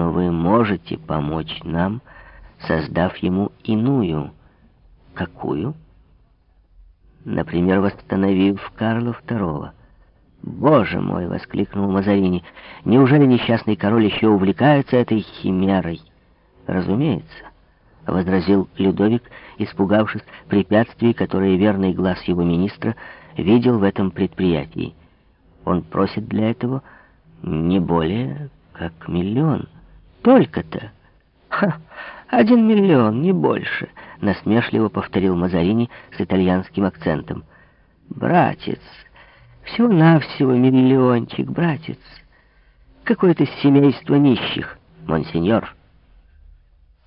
но вы можете помочь нам, создав ему иную. Какую? Например, восстановив Карла II. «Боже мой!» — воскликнул Мазарини. «Неужели несчастный король еще увлекается этой химерой?» «Разумеется», — возразил Людовик, испугавшись препятствий, которые верный глаз его министра видел в этом предприятии. «Он просит для этого не более как миллион. Только-то!» «Ха! Один миллион, не больше!» — насмешливо повторил Мазарини с итальянским акцентом. «Братец!» Всего-навсего миллиончик, братец. Какое-то семейство нищих, монсеньор,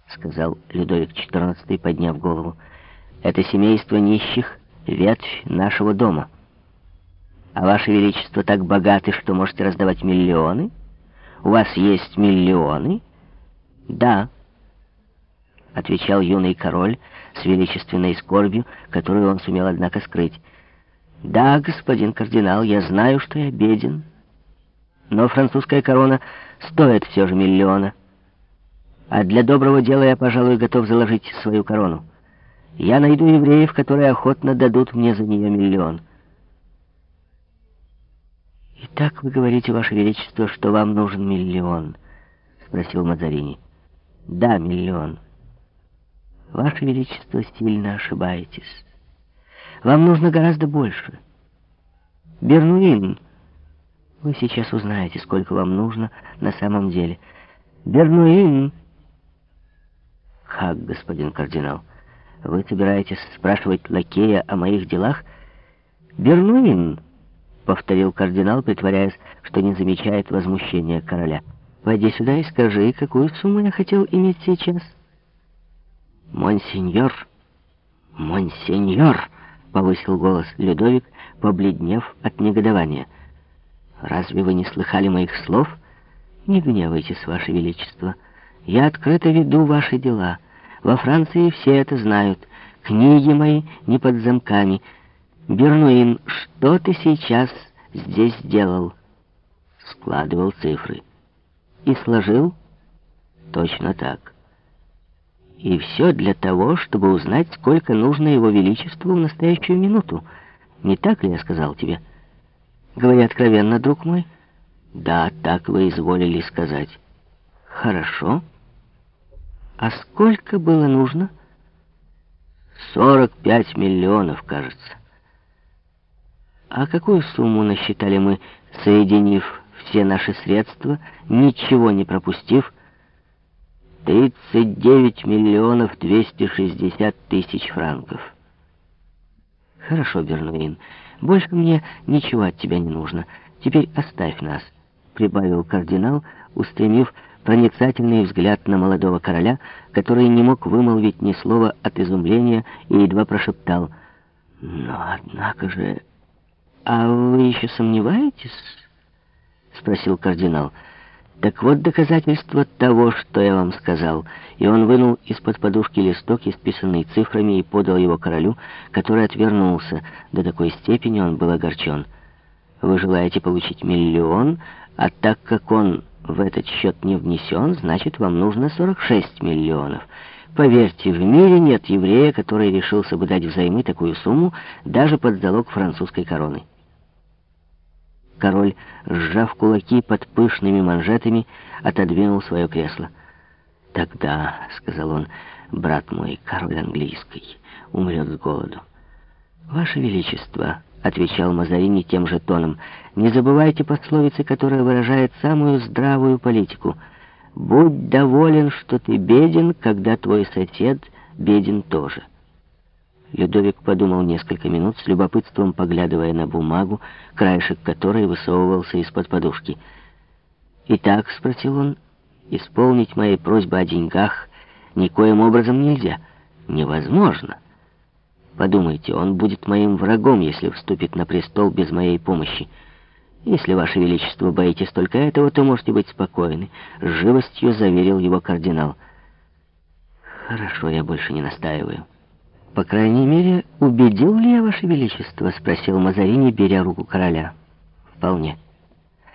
сказал Людовик XIV, подняв голову. Это семейство нищих — ветвь нашего дома. А ваше величество так богаты, что можете раздавать миллионы? У вас есть миллионы? Да, отвечал юный король с величественной скорбью, которую он сумел, однако, скрыть. Да, господин кардинал, я знаю, что я беден. Но французская корона стоит все же миллиона. А для доброго дела я, пожалуй, готов заложить свою корону. Я найду евреев, которые охотно дадут мне за нее миллион. «Итак вы говорите, Ваше Величество, что вам нужен миллион?» — спросил Мазарини. «Да, миллион. Ваше Величество, сильно ошибаетесь». Вам нужно гораздо больше. Бернуин. Вы сейчас узнаете, сколько вам нужно на самом деле. Бернуин. Как, господин кардинал, вы собираетесь спрашивать лакея о моих делах? Бернуин, повторил кардинал, притворяясь, что не замечает возмущения короля. Пойди сюда и скажи, какую сумму я хотел иметь сейчас. Монсеньор, монсеньор, повысил голос Людовик, побледнев от негодования. «Разве вы не слыхали моих слов? Не гневайтесь, Ваше Величество. Я открыто веду ваши дела. Во Франции все это знают. Книги мои не под замками. Бернуин, что ты сейчас здесь делал?» Складывал цифры. «И сложил?» «Точно так». И все для того, чтобы узнать, сколько нужно его величеству в настоящую минуту. Не так ли я сказал тебе? Говори откровенно, друг мой. Да, так вы изволили сказать. Хорошо. А сколько было нужно? Сорок пять миллионов, кажется. А какую сумму насчитали мы, соединив все наши средства, ничего не пропустив, 39 миллионов 260 тысяч франков. Хорошо, Бернуин, больше мне ничего от тебя не нужно. Теперь оставь нас, прибавил кардинал, устремив проницательный взгляд на молодого короля, который не мог вымолвить ни слова от изумления и едва прошептал. «Но, однако же... А вы еще сомневаетесь?» — спросил кардинал. Так вот доказательство того, что я вам сказал. И он вынул из-под подушки листок, исписанный цифрами, и подал его королю, который отвернулся. До такой степени он был огорчен. Вы желаете получить миллион, а так как он в этот счет не внесен, значит, вам нужно 46 миллионов. Поверьте, в мире нет еврея, который решился бы дать взаймы такую сумму даже под залог французской короны. Король, сжав кулаки под пышными манжетами, отодвинул свое кресло. «Тогда», — сказал он, — «брат мой, король английский, умрет с голоду». «Ваше Величество», — отвечал Мазарини тем же тоном, — «не забывайте пословицы, которая выражает самую здравую политику. Будь доволен, что ты беден, когда твой сосед беден тоже». Людовик подумал несколько минут, с любопытством поглядывая на бумагу, краешек которой высовывался из-под подушки. «Итак», — спросил он, — «исполнить мои просьбы о деньгах никоим образом нельзя. Невозможно. Подумайте, он будет моим врагом, если вступит на престол без моей помощи. Если, Ваше Величество, боитесь только этого, то можете быть спокойны», — с живостью заверил его кардинал. «Хорошо, я больше не настаиваю». «По крайней мере, убедил ли я, Ваше Величество?» — спросил Мазарини, беря руку короля. «Вполне».